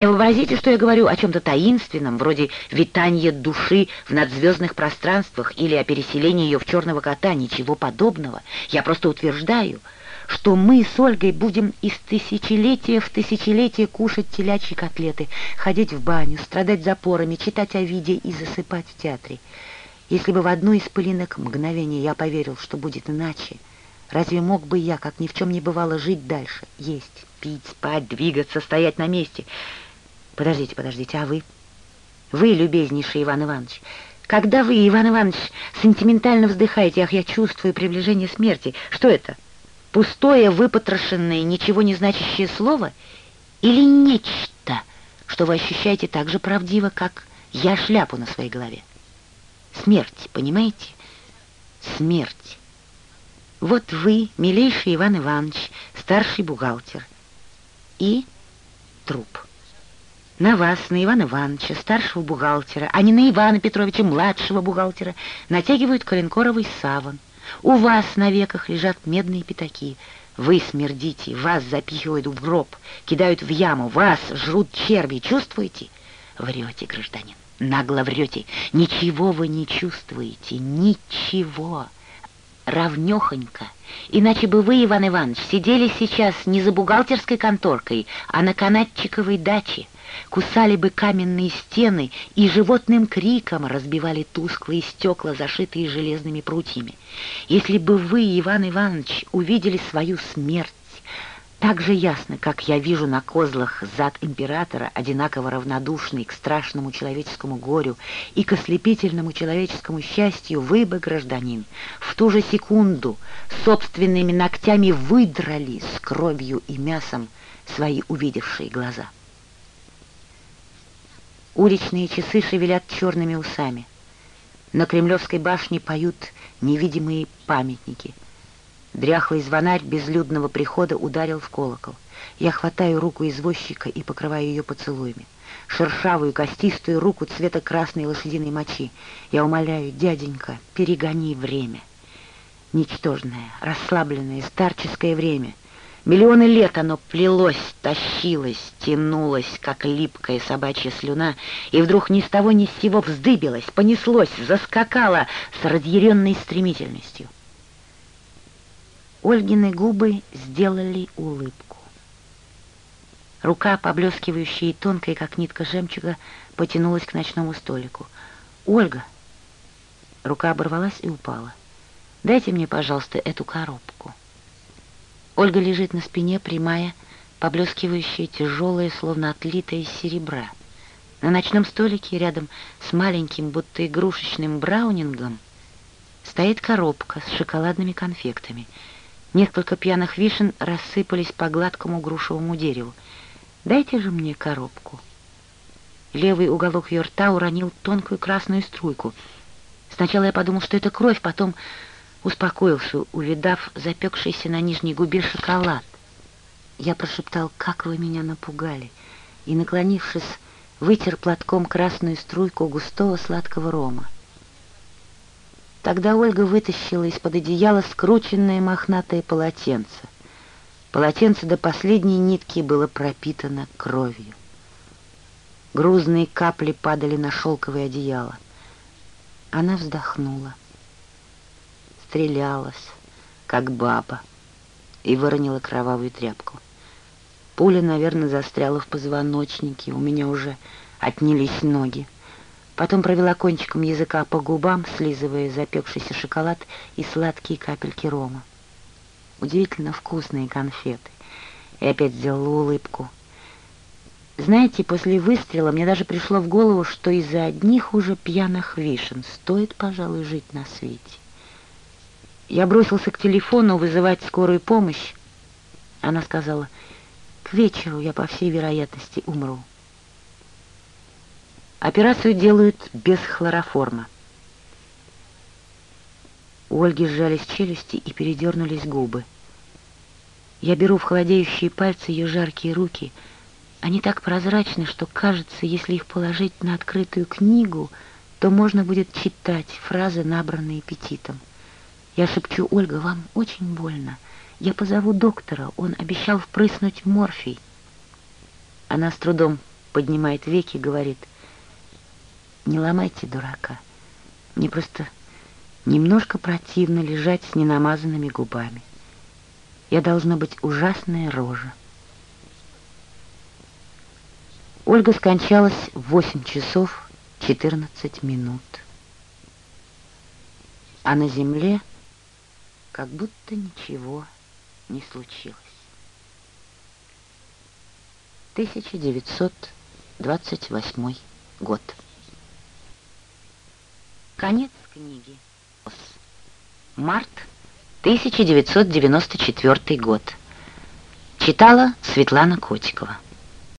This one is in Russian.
Вообразите, что я говорю о чем-то таинственном, вроде витания души в надзвездных пространствах или о переселении ее в черного кота. Ничего подобного. Я просто утверждаю, что мы с Ольгой будем из тысячелетия в тысячелетие кушать телячьи котлеты, ходить в баню, страдать запорами, читать о виде и засыпать в театре. Если бы в одну из пылинок мгновений я поверил, что будет иначе, разве мог бы я, как ни в чем не бывало, жить дальше, есть, пить, спать, двигаться, стоять на месте — Подождите, подождите, а вы? Вы, любезнейший Иван Иванович, когда вы, Иван Иванович, сентиментально вздыхаете, ах, я чувствую приближение смерти, что это? Пустое, выпотрошенное, ничего не значащее слово? Или нечто, что вы ощущаете так же правдиво, как я шляпу на своей голове? Смерть, понимаете? Смерть. Вот вы, милейший Иван Иванович, старший бухгалтер, и труп. На вас, на Ивана Ивановича, старшего бухгалтера, а не на Ивана Петровича, младшего бухгалтера, натягивают коленкоровый саван. У вас на веках лежат медные пятаки. Вы смердите, вас запихивают в гроб, кидают в яму, вас жрут черви. Чувствуете? Врете, гражданин, нагло врете. Ничего вы не чувствуете, ничего. Равнёхонько. Иначе бы вы, Иван Иванович, сидели сейчас не за бухгалтерской конторкой, а на канатчиковой даче, кусали бы каменные стены и животным криком разбивали тусклые стекла, зашитые железными прутьями. Если бы вы, Иван Иванович, увидели свою смерть, так же ясно, как я вижу на козлах зад императора, одинаково равнодушный к страшному человеческому горю и к ослепительному человеческому счастью, вы бы, гражданин, в ту же секунду собственными ногтями выдрали с кровью и мясом свои увидевшие глаза. Уличные часы шевелят черными усами. На Кремлевской башне поют невидимые памятники. Дряхлый звонарь безлюдного прихода ударил в колокол. Я хватаю руку извозчика и покрываю ее поцелуями. Шершавую, костистую руку цвета красной лошадиной мочи. Я умоляю, дяденька, перегони время. Ничтожное, расслабленное, старческое время — Миллионы лет оно плелось, тащилось, тянулось, как липкая собачья слюна, и вдруг ни с того ни с сего вздыбилось, понеслось, заскакало с разъяренной стремительностью. Ольгины губы сделали улыбку. Рука, поблескивающая и тонкая, как нитка жемчуга, потянулась к ночному столику. «Ольга!» Рука оборвалась и упала. «Дайте мне, пожалуйста, эту коробку». Ольга лежит на спине, прямая, поблескивающая, тяжелая, словно отлитая из серебра. На ночном столике рядом с маленьким, будто игрушечным браунингом стоит коробка с шоколадными конфектами. Несколько пьяных вишен рассыпались по гладкому грушевому дереву. «Дайте же мне коробку». Левый уголок ее рта уронил тонкую красную струйку. Сначала я подумал, что это кровь, потом успокоился, увидав запекшийся на нижней губе шоколад. Я прошептал, как вы меня напугали, и, наклонившись, вытер платком красную струйку густого сладкого рома. Тогда Ольга вытащила из-под одеяла скрученное мохнатое полотенце. Полотенце до последней нитки было пропитано кровью. Грузные капли падали на шелковое одеяло. Она вздохнула стрелялась, как баба, и выронила кровавую тряпку. Пуля, наверное, застряла в позвоночнике, у меня уже отнялись ноги. Потом провела кончиком языка по губам, слизывая запекшийся шоколад и сладкие капельки рома. Удивительно вкусные конфеты. И опять сделала улыбку. Знаете, после выстрела мне даже пришло в голову, что из-за одних уже пьяных вишен стоит, пожалуй, жить на свете. Я бросился к телефону вызывать скорую помощь. Она сказала, к вечеру я, по всей вероятности, умру. Операцию делают без хлороформа. У Ольги сжались челюсти и передернулись губы. Я беру в холодеющие пальцы ее жаркие руки. Они так прозрачны, что кажется, если их положить на открытую книгу, то можно будет читать фразы, набранные аппетитом. Я шепчу, Ольга, вам очень больно. Я позову доктора, он обещал впрыснуть морфий. Она с трудом поднимает веки и говорит, «Не ломайте дурака, мне просто немножко противно лежать с ненамазанными губами. Я должна быть ужасная рожа». Ольга скончалась в 8 часов 14 минут. А на земле как будто ничего не случилось. 1928 год. Конец книги. Март 1994 год. Читала Светлана Котикова.